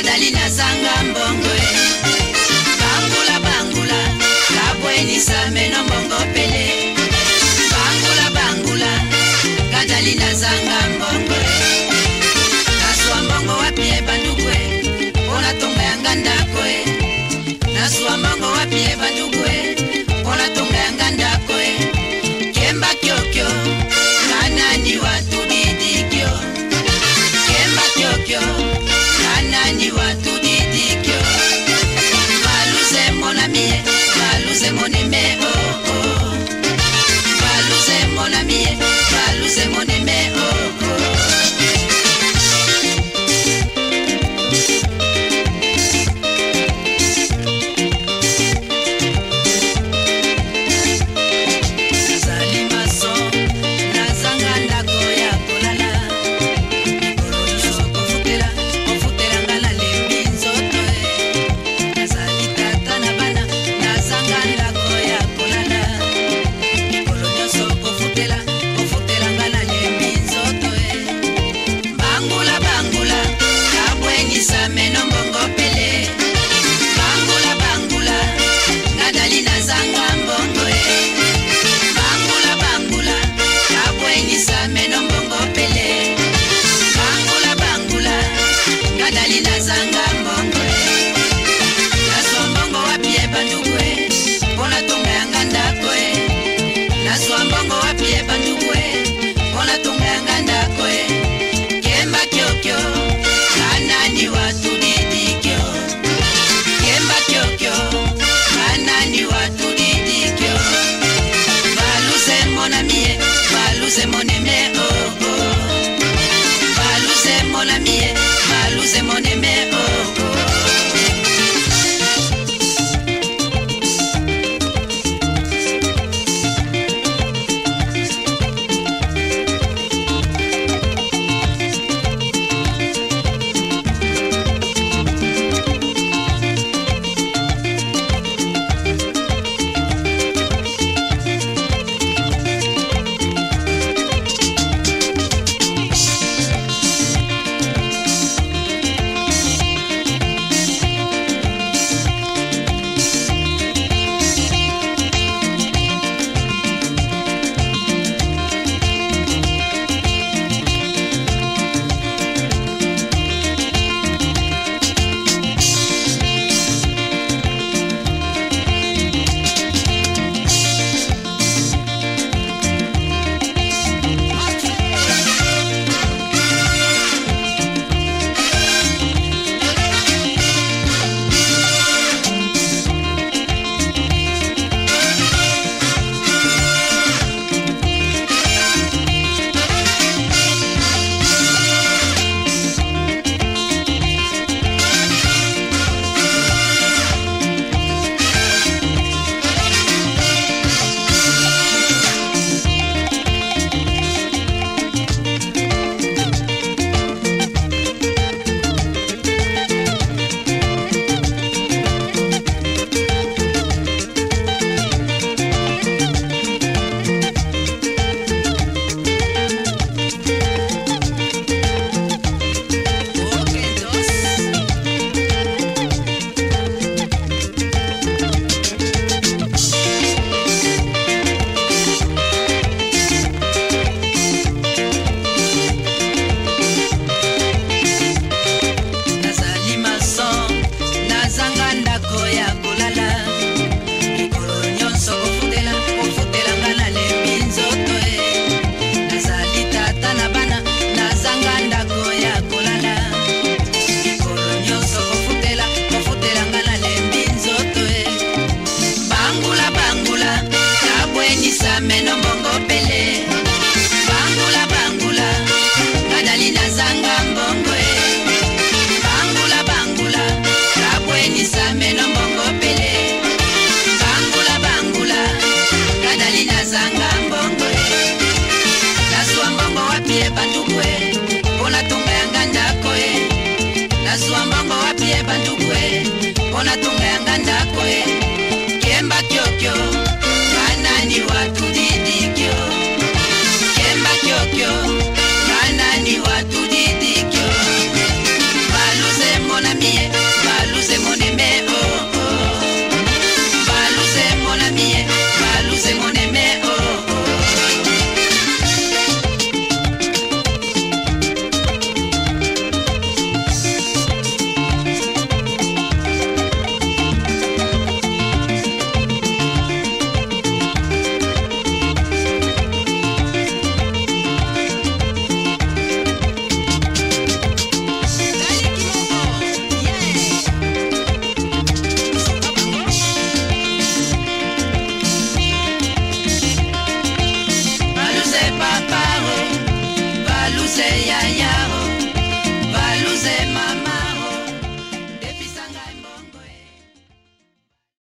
Vai dali, madalina zanga tonga yanga ndako e